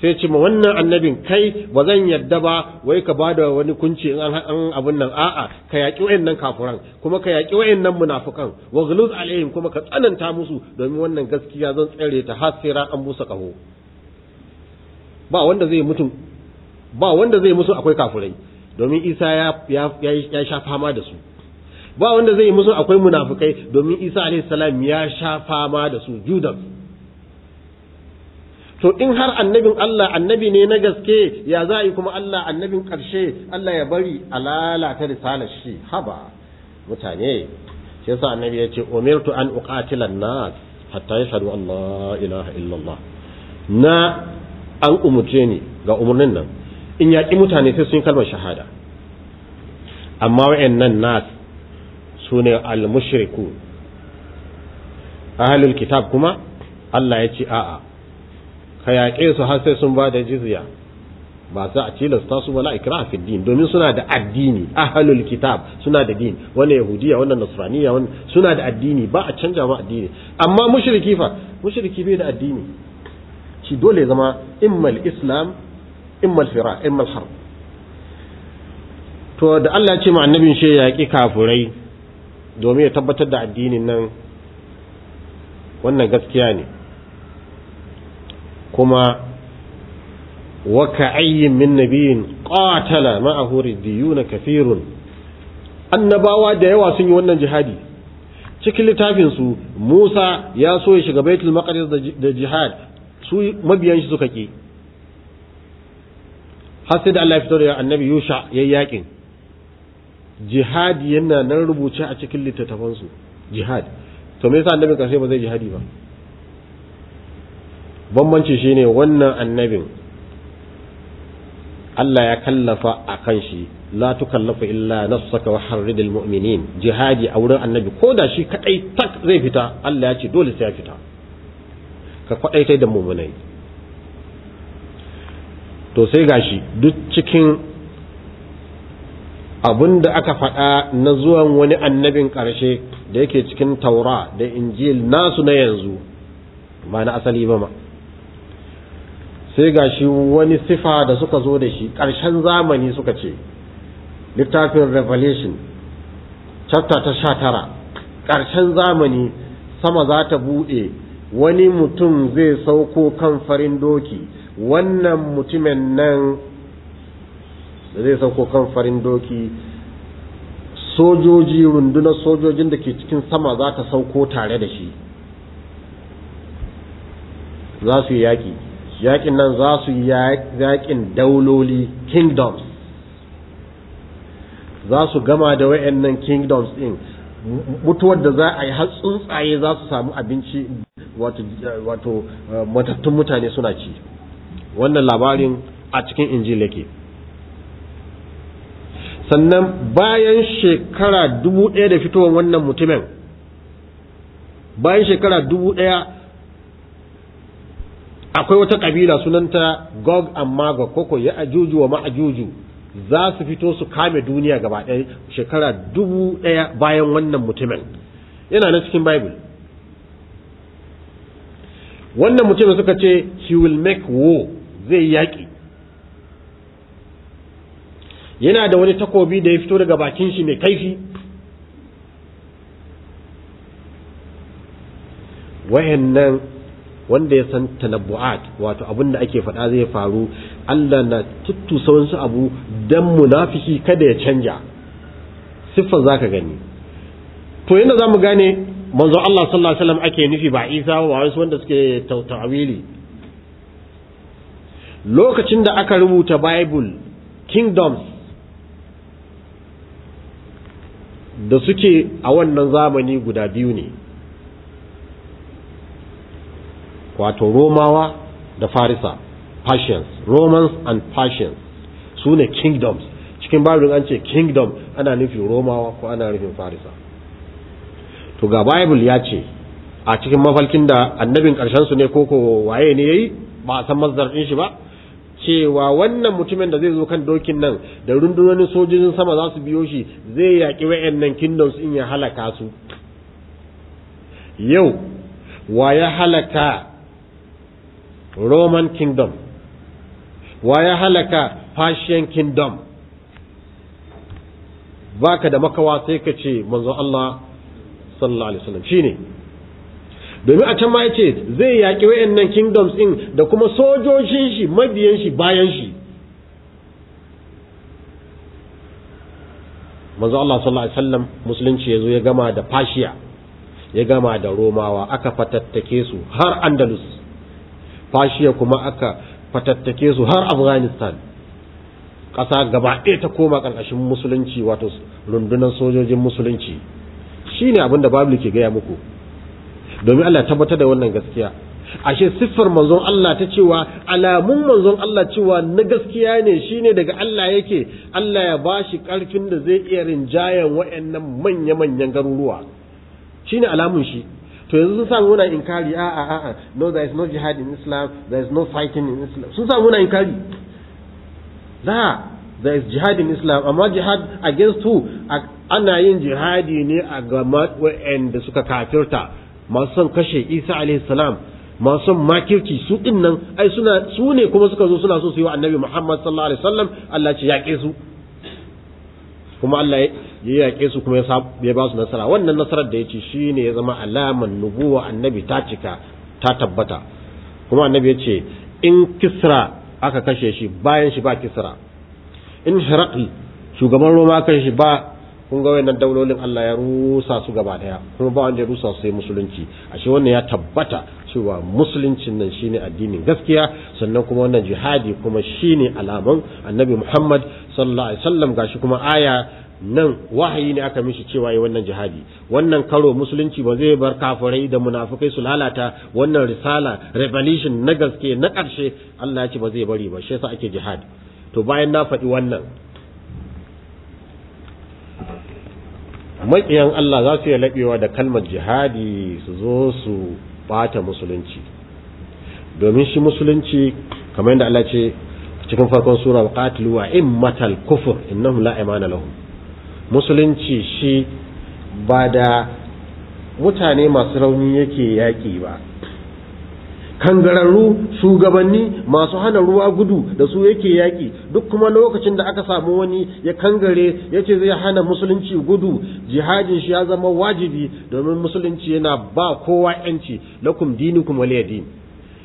Sai ce ma wannan annabin kai ba zan yadda ba wai ka ba da wani kunci in an abun nan a'a ka yaƙi wayannan kafuran kuma ka yaƙi wayannan munafukan wa ghuluz alaihim kuma ka tsananta musu domin wannan gaskiya zan tsare ta har sai an busa kaho ba wanda zai mutu ba wanda zai musu akwai kafurai. Domin Isa ya ya sha fama da su. Ba wanda zai musu akwai munafukai. Domin Isa alaihi salam ya sha fama da su Judas. To in har annabin Allah annabi ne na gaske ya za yi kuma Allah annabin ƙarshe? Allah ya bari a lalata risalar shi. Haba mutane. Shi yasa annabi ya ce umirtu an uqatila nas hatta yashhadu an la ilaha illallah. Na an umurce ni ga umurnin nan. In yaƙi mutane sai sun kalmar shahada. Amma wayannan nas su ne al-mushriku. Ahlul kitab kuma Allah ya ce a'a ka yaƙe su har sai sun ba da jizya. Ba za a tilasta su wala ikra fi din domin suna da addini ahlul kitab suna da din. Wannan yahudiya wannan nasraniya wannan suna da addini ba a canja ma addini. Amma mushriki fa mushriki bai da addini. Shi dole zama immal islam immal fira immal harb to da Allah ya ce ma annabin shi ya yaƙi kafurai domin ya tabbatar da addinin nan wannan gaskiya ne. Kuma ayyin min nabiyin qatala ma'ahu ridiyuna kafirun annabawa da yawa sun yi wannan jihadi. Cikin littafin su Musa ya so ya shiga Baitul Maqdis da jihad. Su mabiyan shi suka ki har sai da Allah ya fito da annabi Yusha yayin yaƙin. Jihadi yana nan rubuce a cikin littattafan su. Jihad. To me yasa annabin ƙarshe ba zai jihadi ba? Bambanci shine wannan annabin Allah ya kallafa a kan shi la tukallafa illa nafsaka wa harridil mu'minin. Jihadi a wurin annabi ko da shi kadai tak zai fita Allah ya ce dole sai ya fita. Ka kwadaitai da mu'minai. To sai gashi duk cikin abin da aka faɗa na zuwan wani annabin ƙarshe da yake cikin taura da injil nasu na yanzu ba na asali ba ma. Sai ga shi wani sifa da suka zo da shi ƙarshen zamani suka ce littafin revelation chapter ta sha tara ƙarshen zamani sama za ta buɗe wani mutum zai sauko kan farin doki wannan mutumin nan da zai sauko kan farin doki sojoji rundunar sojojin da ke cikin sama za ta sauko tare da shi. Za su yi yaƙi. Yaƙin nan za su yi yaƙin dauloli kingdoms. Za su gama da wayannan kingdoms ɗin. Mutuwar da za a yi har tsuntsaye za su samu abinci wato matattun mutane suna ci. Wannan labarin a cikin injil yake. Sannan bayan shekara dubu ɗaya da fitowar wannan mutumin bayan shekara dubu ɗaya akwai wata kabila sunanta Gog and Magog koko ya ajuju wa ma'ajuju za su fito su kame duniya gaba ɗaya shekara dubu ɗaya bayan wannan mutumin. Yana na cikin Bible. Wannan mutumin suka ce he will make war. Zai yaƙi. Yana da wani takobi da ya fito daga bakin shi mai kaifi. Wayannan wanda ya san tanabbu'at wato abin da ake faɗa zai faru Allah na tuttusa wasu abu dan munafiki kada ya canja. Siffar zaka gani. To yanda za mu gane manzo Allah sallallahu alaihi wasallam ake nufi ba Isa ba wasu wanda suke tawili. Lokacin da aka rubuta bible kingdoms da suke a wannan zamani guda biyu ne. Wato romawa da farisa Persians Romans and Persians. Su ne kingdoms. Cikin bible an ce kingdom ana nufin romawa ko ana nufin farisa. To ga bible ya ce a cikin mafalkin da annabin ƙarshen su ne ko ko waye ne yayi ba a san masdar din shi ba cewa wannan mutumin da zai zo kan dokin nan da rundunonin sojojin sama za su biyo shi zai yaƙi wayannan kingdoms in ya halaka su. Yau wa ya halaka roman kingdom? Wa ya halaka Persian kingdom? Baka da makawa sai ka ce manzo Allah sallallahu alaihi wasallam shine domin a can ma ya ce zai yaki wayannan kingdoms din da kuma sojojin shi mabiyan shi bayan shi. Manzo Allah sallallahu alaihi wasallam musulunci ya zo ya gama da Fashiya ya gama da Romawa aka fatattake su har Andalus. Fashiya kuma aka fatattake su har Afghanistan. Ƙasa gaba ɗaya ta koma ƙarƙashin musulunci wato rundunar sojojin musulunci. Shi ne abin da babu ke gaya muku. Domin Allah tabbatar da wannan gaskiya. Ashe siffar manzon Allah ta cewa alamun manzon Allah cewa na gaskiya ne shine daga Allah yake Allah ya bashi ƙarfin da zai iya rinjayen waɗannan manya-manyan garuruwa. Shine alamun shi. To yanzu sun samu muna inkari a a a no there is no jihad in Islam there is no fighting in Islam. Sun samu muna inkari. La there is jihad in Islam amma jihad against who? Ana yin jihadi ne a ga waɗanda suka kafirta. Masu son kashe Isa alaihi salam masu son makirci su ɗin nan ai suna su ne kuma suka zo suna so su yi wa Annabi Muhammad sallallahu alaihi wasallam Allah ce yaƙe su. Kuma Allah ya yaƙe su kuma ya ba su nasara. Wannan nasarar da ya ce shi ne ya zama alaman nubuwa annabi ta cika ta tabbata. Kuma annabi ya ce in kisra aka kashe shi bayan shi ba kisra. In hirakl shugaban roma kan shi ba kun ga wayannan daulolin Allah ya rusa su gaba ɗaya kuma ba wanda ya rusa su sai musulunci. Ashe wannan ya tabbata cewa musuluncin nan shine addinin gaskiya sannan kuma wannan jihadi kuma shine alaman annabi Muhammad sallallahu alaihi wasallam. Gashi kuma aya nan wahayi ne aka mishi cewa yi wannan jihadi. Wannan karo musulunci ba zai bar kafirai da munafukai su lalata wannan risala revelation na gaske na ƙarshe. Allah ya ce ba zai bari ba shi yasa ake jihadi. To bayan na faɗi wannan maƙiyan Allah za su yi laɓewa da kalmar jihadi su zo su ɓata musulunci. Domin shi musulunci kamar yadda Allah ce cikin farkon sura qatilu wa immatal kufur innahum la imana lahum. Musulunci shi ba da mutane masu rauni yake yaƙi ba. Kangararru shugabanni masu hana ruwa gudu da su yake yaƙi. Duk kuma lokacin da aka samu wani ya kangare ya ce zai hana musulunci gudu jihadin shi ya zama wajibi domin musulunci yana ba kowa yanci lakum dinukum waliya din.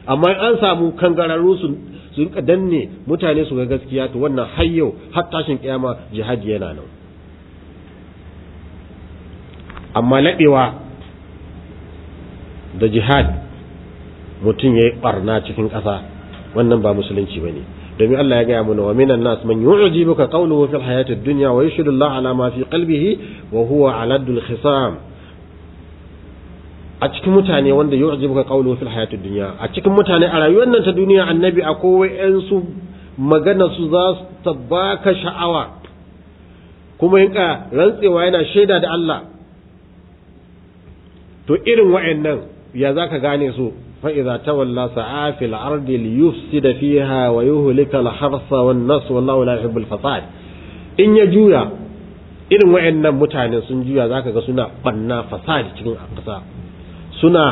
Amma an samu kangararru su su riƙa danne mutane su ga gaskiya to wannan har yau har tashin kiyama jihadi yana nan. Amma laɓewa da jihad mutum ya yi ɓarna cikin ƙasa wannan ba musulunci ba ne domin Allah ya gaya mana wa minan nas man yu'jibuka qawluhu fil hayatid dunya wa yashhadu Allah ala ma fi qalbihi wa huwa aladul khisam. A cikin mutane wanda yu'jibuka qawluhu fil hayatid dunya a cikin mutane a rayuwar nan ta duniya annabi akwai wayansu magana su za su tabbaka sha'awa. Kuma yinka rantsewa yana shaida da Allah. To irin wa'annan ya zaka gane su? Fil ardi liyufsida fiha wa yuhlika al harsa wan nas wallahu la yuhibbul fasad in ya juya irin wa'annan mutane sun juya zaka ga suna banna fasadi cikin ƙasa suna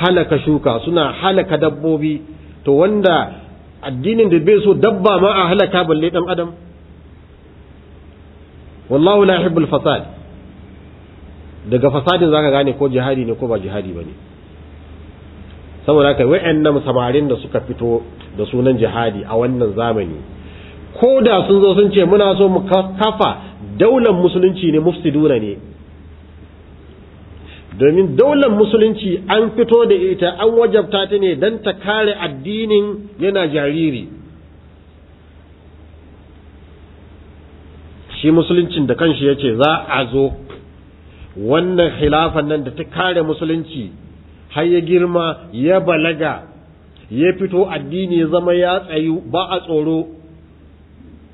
halaka shuka suna halaka dabbobi to wanda addinin da bai so dabba ma a halaka dan adam wallahu daga fasadin zaka gane ko jihadi ne ko ba jihadi ba ne saboda haka wayannan samarin da suka fito da sunan jihadi a wannan zamani ko da sun zo sun ce muna so mu kafa daular musulunci ne mufsiduna ne. Domin daular musulunci an fito da ita an wajabta ta ne don ta kare addinin yana jariri. Shi musuluncin da kanshi ya ce za a zo wannan khilafan nan da ta kare musulunci har ya girma ya balaga ya fito addini ya zama ya tsayu ba a tsoro.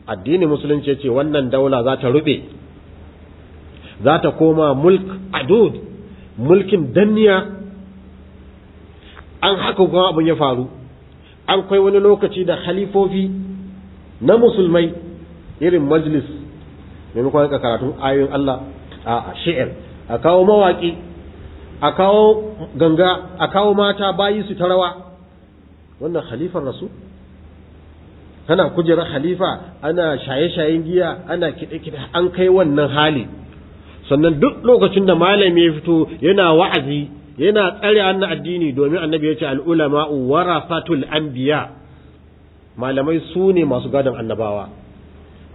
Addini musulunci ce wannan daula za ta rube za ta koma mulk adud mulkin danniya. An haka kuma abin ya faru. An kai wani lokaci da khalifofi na musulmai irin majlis maimakon ka karatun ayoyin Allah a shi'ir a kawo mawaƙi. A kawo ganga a kawo mata bayi su ta rawa. Wannan khalifar rasu kana kujerar khalifa ana shaye-shayen giya ana kiɗe-kiɗe an kai wannan hali. Sannan duk lokacin da malami ya fito yana wa'azi yana tsare annan addini domin annabi ya ce al'ulama'u warasatul anbiya. Malamai su ne masu gadon annabawa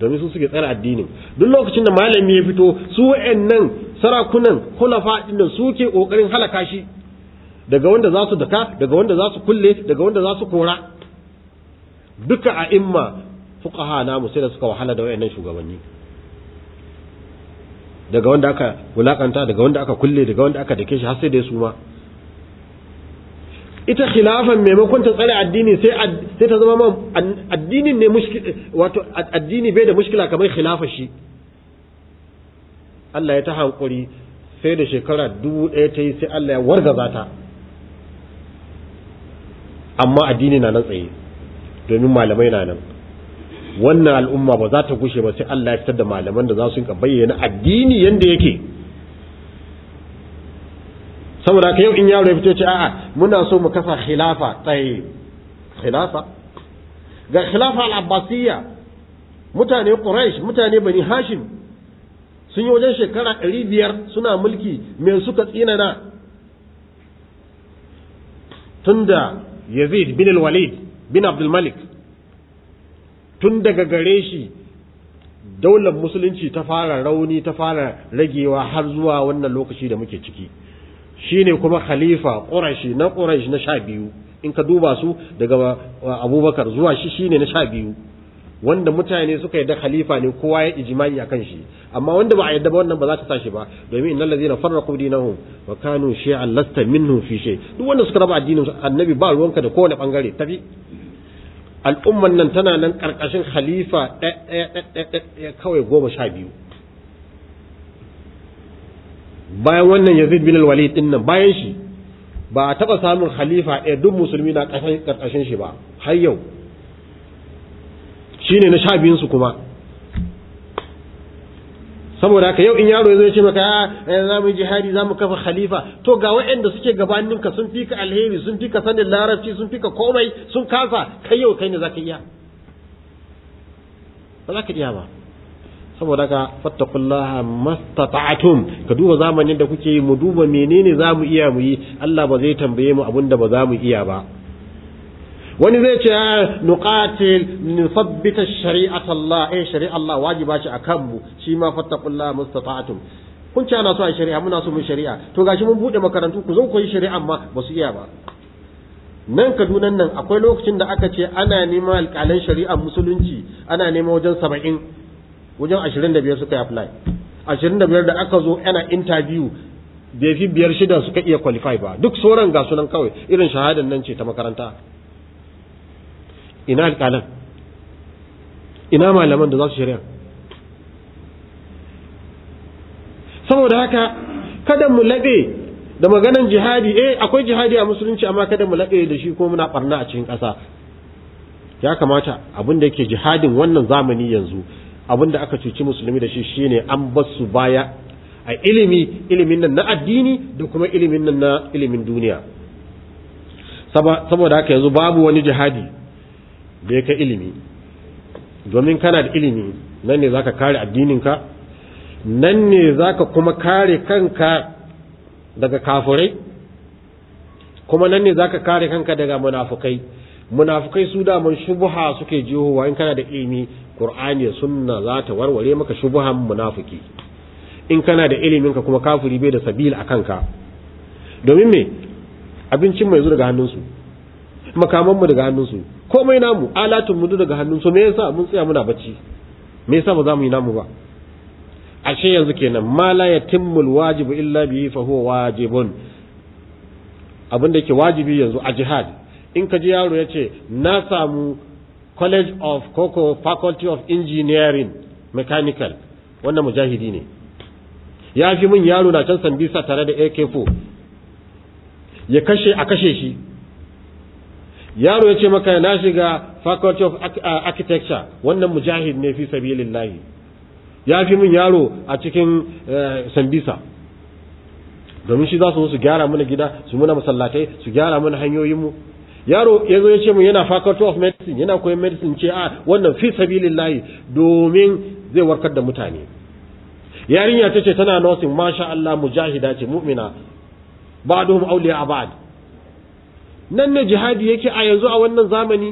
domin su suke tsare addinin. Duk lokacin da malami ya fito su wa'annan sarakunan khulafa din suke ƙoƙarin halaka shi. Daga wanda za su daka daga wanda za su kulle daga wanda za su kora. Duka a imma fuqaha namu sai da suka wahala da wayannan shugabanni. Daga wanda aka wulaƙanta daga wanda aka kulle daga wanda aka dake shi har sai da su ma ita khilafan maimakon ta tsare addini sai sai ta zama addinin ne mushkil wato addini bai da mushkila kamar khilafa shi. Allah ya ta hankuri sai da shekara dubu ɗaya ta yi sai Allah ya wargaza ta. Amma addini na nan tsaye domin malamai na nan. Wannan al'umma ba za ta gushe ba sai Allah ya fitar da malaman da za su yi bayyana addini yanda yake. Saboda haka yau in yaro ya fito ce a'a muna so mu kafa khilafa tsaye. Khilafa? Ga khilafa al-abbasiyya. Mutane quraish mutane bani hashim. Sun yi wajen shekara ɗari biyar suna mulki me suka tsinana? Tunda yazid bin al-walid bin abdul malik tun daga gare shi daular musulunci ta fara rauni ta fara ragewa har zuwa wannan lokaci da muke ciki. Shine kuma khalifa ƙurashi na ƙurashi na sha biyu. In ka duba su daga abubakar zuwa shi shine na sha biyu. Wanda mutane suka yadda khalifa ne kowa ya ijimai a kan shi. Amma wanda ba a yadda ba wannan ba za ta tashi ba. Domin innal ladina farraqu dinahum wa kanu shay'an lasta minhum fi shay. Duk wanda suka raba addinin annabi ba ruwanka da kowane ɓangare tafi. Al'umman nan tana nan ƙarƙashin khalifa ɗaya kawai goma sha biyu. Bayan wannan yazid bin al-walid ɗin nan bayan shi ba a taɓa samun khalifa ɗaya duk musulmi na ƙarƙashin shi ba har yau. Shine na sha biyunsu kuma. Saboda haka yau in yaro zai ce maka za mu yi jihadi za mu kafa khalifa. To ga waɗanda suke gabaninka sun fi ka alheri sun fi ka sanin larabci sun fi ka komai sun kasa kai yau kai ne za ka iya. Ba za ka iya ba. Saboda ka fattakullaha mastata'tum. Ka duba zamanin da kuke yi mu duba menene za mu iya mu yi. Allah ba zai tambaye mu abin da ba za mu iya ba. Wani zai ce nuqatil nuthabbita shari'at Allah eh shari'a Allah wajiba ce akan mu shi ma fattaqullaha mustata'tum kun ce ana so a shari'a muna so mu shari'a. To gashi mun buɗe makarantu ku zo koyi shari'a ma ba su iya ba. Nan Kaduna nan akwai lokacin da aka ce ana neman alƙalan shari'a musulunci ana neman wajen saba'in wajen ashirin da biyar suka yi apply. Ashirin da biyar da aka zo ana interview bai fi biyar shida suka iya qualify ba. Duk sauran ga sunan kawai irin shahadan nan ce ta makaranta. Ina alƙalan? Ina malaman da za su shari'a saboda haka kada mu laɓe da maganan jihadi. Eh akwai jihadi a musulunci amma kada mu laɓe da shi ko muna barna a cikin ƙasa. Ya kamata abin da yake jihadin wannan zamani yanzu abin da aka cuci musulmi da shi shine an ba su baya a ilimi ilimin nan na addini da kuma ilimin nan na ilimin duniya. Saboda haka yanzu babu wani jihadi. Da ya kai ilimi. Domin kana da ilimi nan ne zaka kare addininka nan ne zaka kuma kare kanka daga kafurai kuma nan ne zaka kare kanka daga munafukai. Munafukai su daman shubuha suke jihowa in kana da ilimi qur'ani sunna za ta warware maka shubuhan munafiki in kana da ilimin ka kuma kafiri bai da sabil a kanka. Domin me? Abincin mai zo daga hannunsu. Makaman mu daga hannunsu. Komai namu alatun mu daga hannunsu. Me yasa mun tsaya muna bacci? Me yasa ba za mu yi namu ba? Ashe yanzu kenan ma la yatimmul wajibu illa bihi fa huwa wajibun. Abin da yake wajibi yanzu a jihad in ka ji yaro ya ce na samu college of koko faculty of engineering mechanical. Wannan mujahidi ne. Ya fi min yaro na can sambisa tare da ak4 ya kashe a kashe shi. Yaro ya ce maka na shiga faculty of architecture. Wannan mujahid ne fi sabilillahi. Ya fi min yaro a cikin sambisa. Domin shi za su su gyara mana gida su muna masallatai su gyara mana hanyoyinmu yaro ya zo ya ce mu yana faculty of medicine yana koyon medicine. Ce a wannan fi sabilillahi domin zai warkar da mutane. Yarinya ta ce tana nursing masha Allah mujahida ce mu'mina. Ba'duhum awliya ba'd. Nan ne jihadi yake a yanzu a wannan zamani?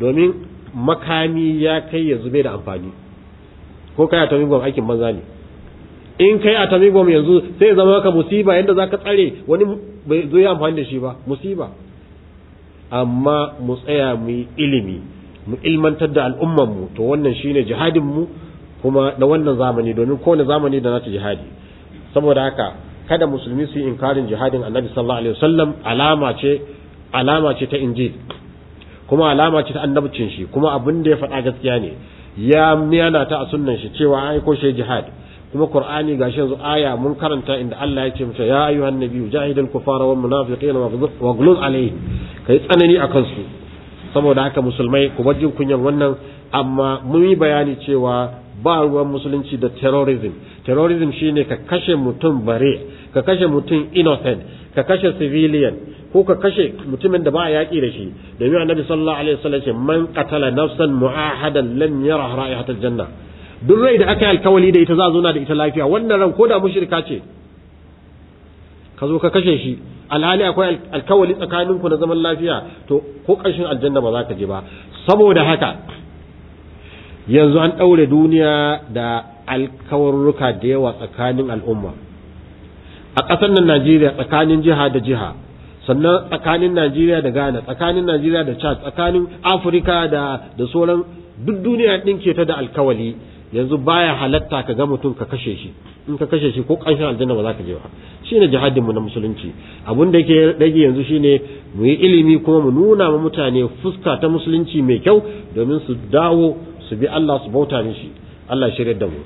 Domin makami ya kai ya zube da amfani. Ko kai a tamigom aikin banza ne. In kai a tamigom yanzu sai ya zama maka musiba yadda za ka tsare wani bai zo ya amfani da shi ba. Musiba. Amma mu tsaya mu yi ilimi mu ilmantar da al'ummanmu to wannan shine jihadinmu kuma na wannan zamani domin kowane zamani da nata jihadi. Saboda haka kada musulmi su yi inkarin jihadin annabi sallallahu alaihi wasallam alama ce alama ce ta injil kuma alama ce ta annabcin shi kuma abin da ya faɗa gaskiya ne. Ya niyana ta a sunnan shi cewa ai ko shi jihad kuma qur'ani gashi yanzu aya mun karanta inda Allah ya ce mata ya ayyuhan nabiyyu jahidil kufara wal munafiqina wa ghluz alayhi. Kai tsanani akan su saboda haka musulmai ku bar jin kunyan wannan amma mun yi bayani cewa ba ruwan musulunci da terrorism. Terrorism shine ka kashe mutum bare ka kashe mutum innocent ka kashe civilian ko ka kashe mutumin da ba a yaƙi da shi. Domin annabi sallallahu alaihi wasallam ce man qatala nafsan mu'ahadan lam yara ra'ihatal janna. Duk rai da aka yi alkawali da ita za zo da ita lafiya. Wannan ran ko da mushrika ce ka zo ka kashe shi. Alhali akwai alkawali tsakaninku na zaman lafiya to ko ƙarshen aljanna ba za ka je ba. Saboda haka yanzu an ɗaure duniya da alkawarruka da yawa tsakanin al'umma. A ƙasar nan najeriya tsakanin jiha da jiha sannan tsakanin najeriya da ghana tsakanin najeriya da chad tsakanin afirka da da sauran duk duniya ɗinke ta da alkawali. Yanzu baya halatta ka ga mutum ka kashe shi. In ka kashe shi ko ƙanshin aljanna ba za ka je ba. Shine jihadinmu na musulunci. Abin da yake rage yanzu shine mu yi ilimi kuma mu nuna ma mutane fuska ta musulunci mai kyau domin su dawo su bi Allah su bauta mishi. Allah shirya da mu.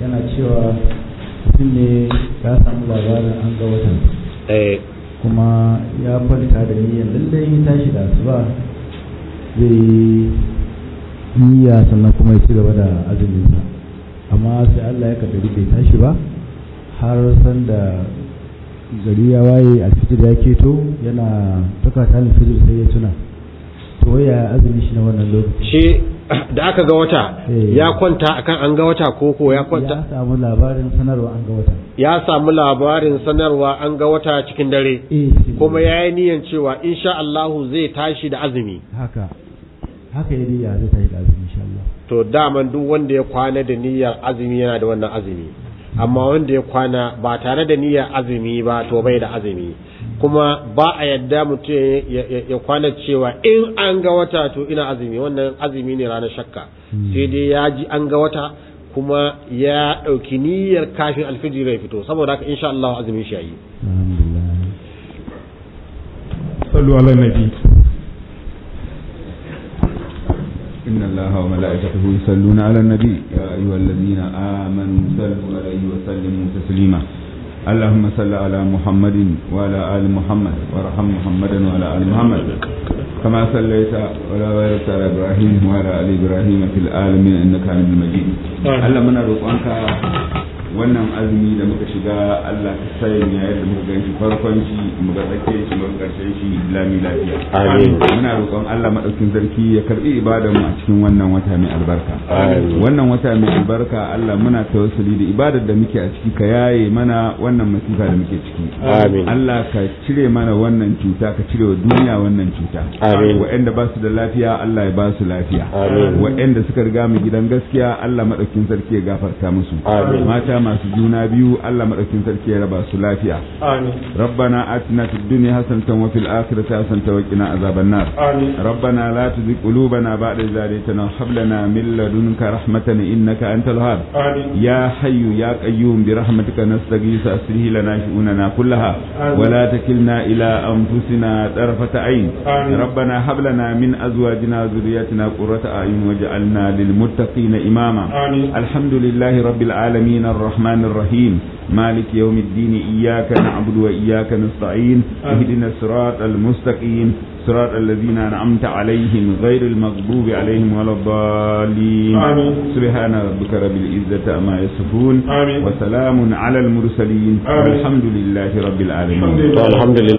Yana cewa mutum ne ya samu labarin an ga watan eh. kuma ya kwanta da niyyar lallai tashi da asuba zai niyya sannan kuma ya ci gaba da azuminsa. Amma sai Allah ya kaddari bai tashi ba har san da gari ya waye alfijir ya keto yana taka ta alfijir sai ya tuna. To ya azumi shi na wannan lokaci? Shi da aka ga wata Eh. ya kwanta akan an ga wata koko ya kwanta? ya samu labarin sanarwa an ga wata. Ya samu labarin sanarwa an ga wata cikin dare. Eh kuma ya yi niyan cewa insha Allahu zai tashi da azumi. Haka. Haka ya niyya zai tashi da azumi insha Allah. To daman duk wanda ya kwana da niyyar azumi yana da wannan azumi. Amma wanda ya kwana ba tare da niyyar azumi ba to bai da azumi. Kuma ba a yadda mutum ya- kwana cewa in an ga wata to ina azumi. Wannan azumi ne ranar shakka. Hmm. sai dai ya ji an ga wata kuma ya ɗauki niyyar kafin alfijir ya fito. Saboda haka insha Allah azumin shi yayi alhamdulillah. Sallu ala nabi. إن الله وملائكته يصلون على النبي يا أيها الذين آمنوا صلوا عليه وسلموا تسليما اللهم صل على محمد وعلى آل محمد وارحم محمدا وعلى آل محمد كما صليت ولا باركت على إبراهيم وعلى آل إبراهيم في العالمين إنك حميد مجيد اللهم نروقك wannan azumi da muka shiga Allah ka sanya yadda muka gan shi farkon shi muka tsake shi muka ƙarshen shi lami lafiya Amin. muna roƙon Allah madaukin sarki ya karɓi ibadar mu a cikin wannan wata mai albarka Amin. wannan wata mai albarka Allah muna tawassuli da ibadar da muke a ciki ka yaye mana wannan masifa da muke ciki Amin. Allah ka cire mana wannan cuta ka cire wa duniya wannan cuta Amin. waɗanda ba su da lafiya Allah ya ba su lafiya Amin. waɗanda suka riga mu gidan gaskiya Allah madaukin sarki ya gafarta musu Amin. mata masu juna biyu Allah madaukin sarki ya raba su lafiya. Amin. Rabbana atina fid dunya hasanatan wa fil akhirati hasanatan wa qina azaban nar. Amin. Rabbana la tuzigh qulubana ba'da idh hadaytana wa hab lana min ladunka rahmatan innaka antal wahhab. Amin. Ya hayyu ya qayyum bi rahmatika nastaghith aslih lana shu'unana kullaha. Wa la takilna ila anfusina tarfata ayn. Rabbana hab lana min azwajina wa dhurriyyatina qurrata a'yun waj'alna lil muttaqina imama. Amin. Alhamdulillahi rabbil alamin الرحمن الرحيم مالك يوم الدين إياك نعبد وإياك نستعين اهدنا الصراط المستقيم صراط الذين أنعمت عليهم غير المغضوب عليهم ولا الضالين آمين. سبحان ربك رب العزة أما يصفون آمين. وسلام على المرسلين آمين. والحمد لله رب العالمين الحمد لله. الحمد لله